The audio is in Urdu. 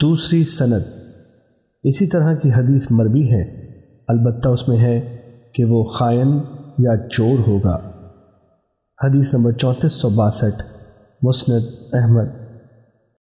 دوسری سند۔ اسی طرح کی حدیث مربی ہے، البتہ اس میں ہے کہ وہ خائن یا چور ہوگا۔ حدیث نمبر چونتیس سو باسٹھ، مسند احمد۔